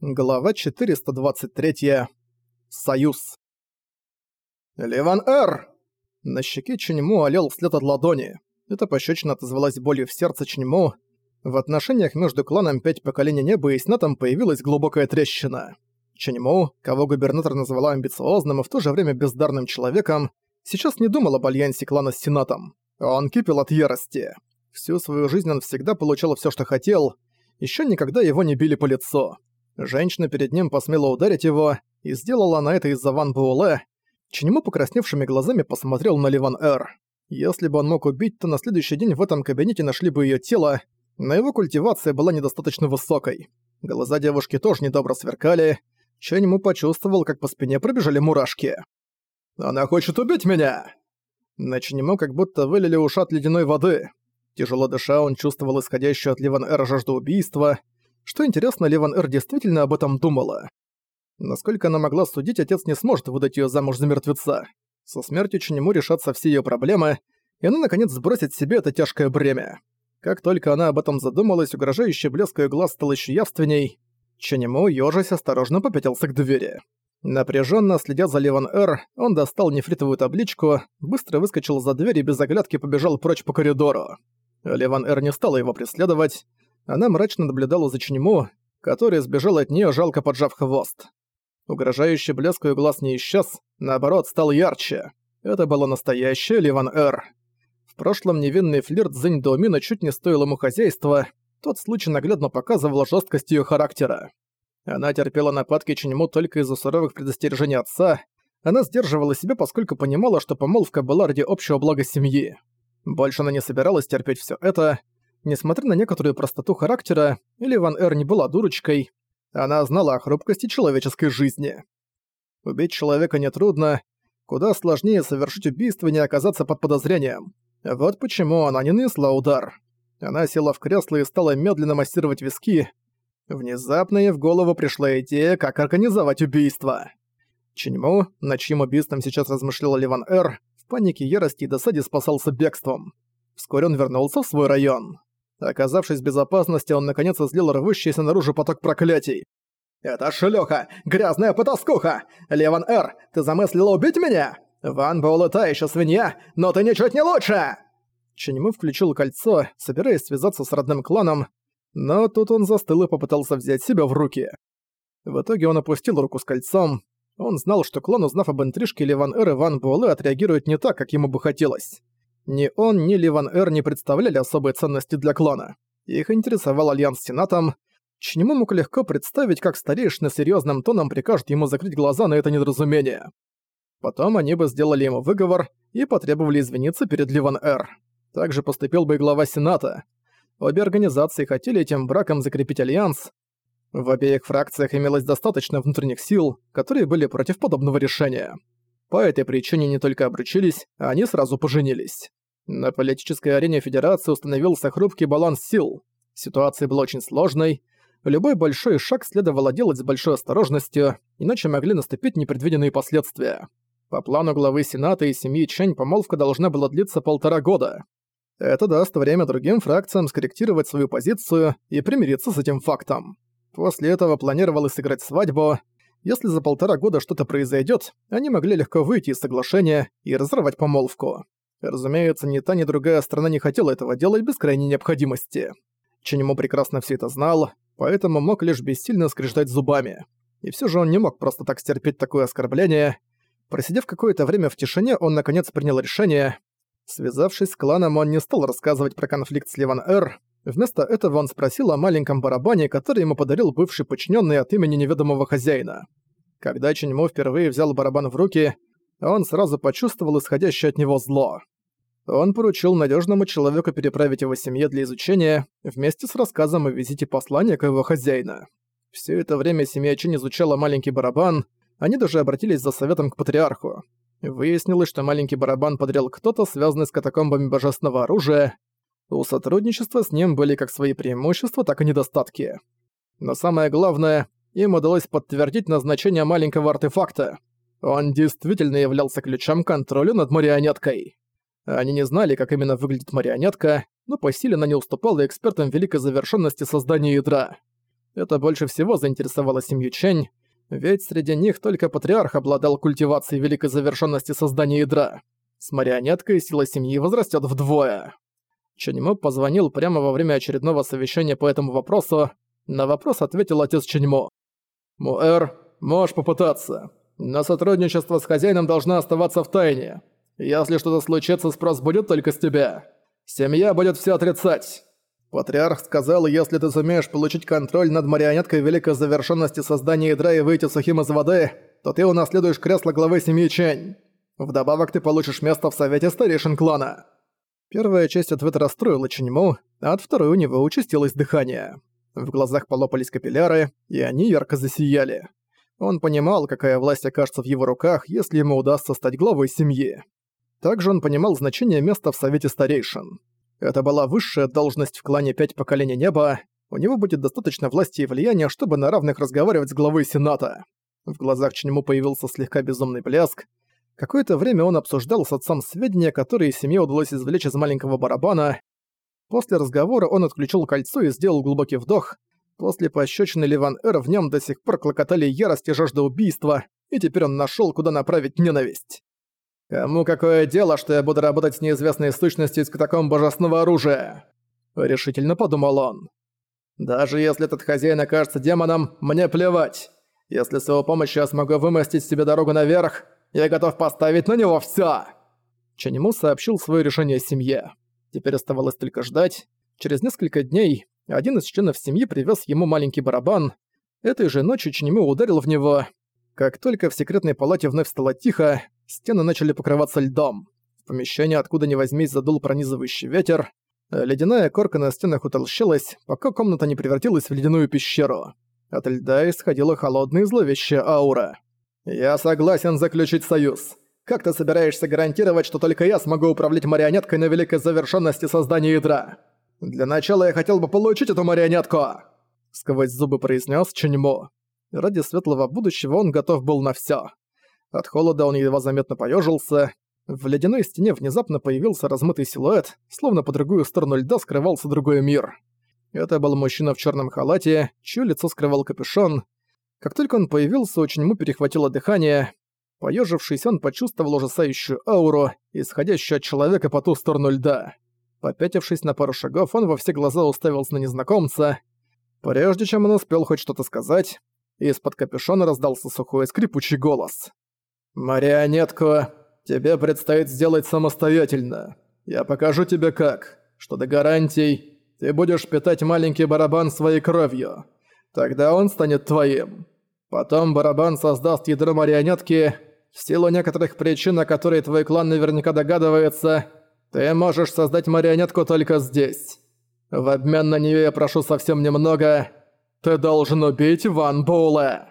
Глава 423. Союз. «Ливан Эр!» На щеке Ченьму олел след от ладони. Эта пощечина отозвалась болью в сердце Ченьму. В отношениях между кланом Пять Поколений Неба и Снатом появилась глубокая трещина. Ченьму, кого губернатор называла амбициозным и в то же время бездарным человеком, сейчас не думал об альянсе клана с Сенатом. Он кипел от ярости. Всю свою жизнь он всегда получал все, что хотел, еще никогда его не били по лицу. Женщина перед ним посмела ударить его, и сделала она это из-за Ван Буэлэ, Ченему покрасневшими глазами посмотрел на Ливан Эр. Если бы он мог убить, то на следующий день в этом кабинете нашли бы её тело, но его культивация была недостаточно высокой. Глаза девушки тоже недобро сверкали. Ченему почувствовал, как по спине пробежали мурашки. «Она хочет убить меня!» На Ченему как будто вылили ушат ледяной воды. Тяжело дыша, он чувствовал исходящую от Ливан Эр жажду убийства — что интересно, Леван Эр действительно об этом думала. Насколько она могла судить, отец не сможет выдать её замуж за мертвеца. Со смертью Ченему решатся все её проблемы, и она наконец сбросит себе это тяжкое бремя. Как только она об этом задумалась, угрожающий блеск её глаз стал ещё явственней. Ченему, ёжась, осторожно попятился к двери. Напряженно следя за Леван Эр, он достал нефритовую табличку, быстро выскочил за дверь и без оглядки побежал прочь по коридору. Леван Эр не стала его преследовать, она мрачно наблюдала за Ченему, который сбежал от нее, жалко поджав хвост. Угрожающий блеск ее глаз не исчез, наоборот, стал ярче. Это было настоящее Ливан Эр. В прошлом невинный флирт Зинь Доумина чуть не стоил ему хозяйства, тот случай наглядно показывал жесткость ее характера. Она терпела нападки Ченему только из-за суровых предостережений отца, она сдерживала себя, поскольку понимала, что помолвка была ради общего блага семьи. Больше она не собиралась терпеть все это, Несмотря на некоторую простоту характера, или Ван Эр не была дурочкой, она знала о хрупкости человеческой жизни. Убить человека нетрудно, куда сложнее совершить убийство и не оказаться под подозрением. Вот почему она не нанесла удар. Она села в кресло и стала медленно массировать виски. Внезапно ей в голову пришла идея, как организовать убийство. Ченьму, над чьим убийством сейчас размышляла Ливан Эр, в панике ярости и досаде спасался бегством. Вскоре он вернулся в свой район. Оказавшись в безопасности, он наконец излил рвущийся наружу поток проклятий. «Это шлюха! Грязная потаскуха! Леван Р, ты замыслила убить меня? Ван Боул та ещё свинья, но ты ничуть не лучше!» Ченьму включил кольцо, собираясь связаться с родным кланом, но тут он застыл и попытался взять себя в руки. В итоге он опустил руку с кольцом. Он знал, что клан, узнав об интрижке Леван Эр и Ван Буэлэ, отреагирует не так, как ему бы хотелось. Ни он, ни Ливан Эр не представляли особой ценности для клана. Их интересовал альянс с Сенатом. Чнему мог легко представить, как старейшина серьезным тоном прикажет ему закрыть глаза на это недоразумение. Потом они бы сделали ему выговор и потребовали извиниться перед Ливан Эр. Также поступил бы и глава Сената. Обе организации хотели этим браком закрепить альянс. В обеих фракциях имелось достаточно внутренних сил, которые были против подобного решения. По этой причине не только обручились, а они сразу поженились. На политической арене Федерации установился хрупкий баланс сил. Ситуация была очень сложной. Любой большой шаг следовало делать с большой осторожностью, иначе могли наступить непредвиденные последствия. По плану главы Сената и семьи Чэнь помолвка должна была длиться полтора года. Это даст время другим фракциям скорректировать свою позицию и примириться с этим фактом. После этого планировалось сыграть свадьбу. Если за полтора года что-то произойдет, они могли легко выйти из соглашения и разорвать помолвку. Разумеется, ни та, ни другая страна не хотела этого делать без крайней необходимости. Ченему прекрасно все это знал, поэтому мог лишь бессильно скреждать зубами. И все же он не мог просто так стерпеть такое оскорбление. Просидев какое-то время в тишине, он наконец принял решение. Связавшись с кланом, он не стал рассказывать про конфликт с Ливан Эр. Вместо этого он спросил о маленьком барабане, который ему подарил бывший подчиненный от имени неведомого хозяина. Когда Ченьмо впервые взял барабан в руки, он сразу почувствовал исходящее от него зло. Он поручил надежному человеку переправить его семье для изучения, вместе с рассказом о визите посланника его хозяина. Все это время семья Чин изучала маленький барабан, они даже обратились за советом к патриарху. Выяснилось, что маленький барабан подарил кто-то, связанный с катакомбами божественного оружия. У сотрудничества с ним были как свои преимущества, так и недостатки. Но самое главное, им удалось подтвердить назначение маленького артефакта. Он действительно являлся ключом к контролю над марионеткой. Они не знали, как именно выглядит марионетка, но по силе она не уступала экспертам великой завершенности создания ядра. Это больше всего заинтересовало семью Чэнь, ведь среди них только патриарх обладал культивацией великой завершенности создания ядра. С марионеткой сила семьи возрастет вдвое. Ченьмо позвонил прямо во время очередного совещания по этому вопросу. На вопрос ответил отец Ченьмо. «Муэр, можешь попытаться. Но сотрудничество с хозяином должно оставаться в тайне. Если что-то случится, спрос будет только с тебя. Семья будет все отрицать». Патриарх сказал, если ты сумеешь получить контроль над марионеткой великой завершенности создания ядра и выйти сухим из воды, то ты унаследуешь кресло главы семьи Чэнь. Вдобавок ты получишь место в совете старейшин клана. Первая часть ответа расстроила Ченьму, а от второй у него участилось дыхание. В глазах полопались капилляры, и они ярко засияли. Он понимал, какая власть окажется в его руках, если ему удастся стать главой семьи. Также он понимал значение места в Совете Старейшин. Это была высшая должность в клане Пять Поколений Неба, у него будет достаточно власти и влияния, чтобы на равных разговаривать с главой Сената. В глазах Ченьму появился слегка безумный блеск, Какое-то время он обсуждал с отцом сведения, которые семье удалось извлечь из маленького барабана. После разговора он отключил кольцо и сделал глубокий вдох. После пощечины Ливан Эр в нем до сих пор клокотали ярость и жажда убийства, и теперь он нашел, куда направить ненависть. «Кому какое дело, что я буду работать с неизвестной сущностью из катакомб божественного оружия?» Решительно подумал он. «Даже если этот хозяин окажется демоном, мне плевать. Если с его помощью я смогу вымостить себе дорогу наверх, я готов поставить на него всё!» Чанему сообщил свое решение семье. Теперь оставалось только ждать. Через несколько дней один из членов семьи привез ему маленький барабан. Этой же ночью Чанему ударил в него. Как только в секретной палате вновь стало тихо, стены начали покрываться льдом. В помещении откуда ни возьмись задул пронизывающий ветер. Ледяная корка на стенах утолщилась, пока комната не превратилась в ледяную пещеру. От льда исходила холодная и зловещая аура. «Я согласен заключить союз. Как ты собираешься гарантировать, что только я смогу управлять марионеткой на великой завершенности создания ядра? Для начала я хотел бы получить эту марионетку!» Сквозь зубы произнес Ченьмо. Ради светлого будущего он готов был на все. От холода он едва заметно поежился. В ледяной стене внезапно появился размытый силуэт, словно по другую сторону льда скрывался другой мир. Это был мужчина в черном халате, чье лицо скрывал капюшон, как только он появился, очень перехватило дыхание. Поежившись, он почувствовал ужасающую ауру, исходящую от человека по ту сторону льда. Попятившись на пару шагов, он во все глаза уставился на незнакомца. Прежде чем он успел хоть что-то сказать, из-под капюшона раздался сухой скрипучий голос. «Марионетку тебе предстоит сделать самостоятельно. Я покажу тебе как. Что до гарантий, ты будешь питать маленький барабан своей кровью. Тогда он станет твоим. Потом барабан создаст ядро марионетки. В силу некоторых причин, о которые твой клан наверняка догадывается, ты можешь создать марионетку только здесь. В обмен на нее я прошу совсем немного. Ты должен убить Ван Була.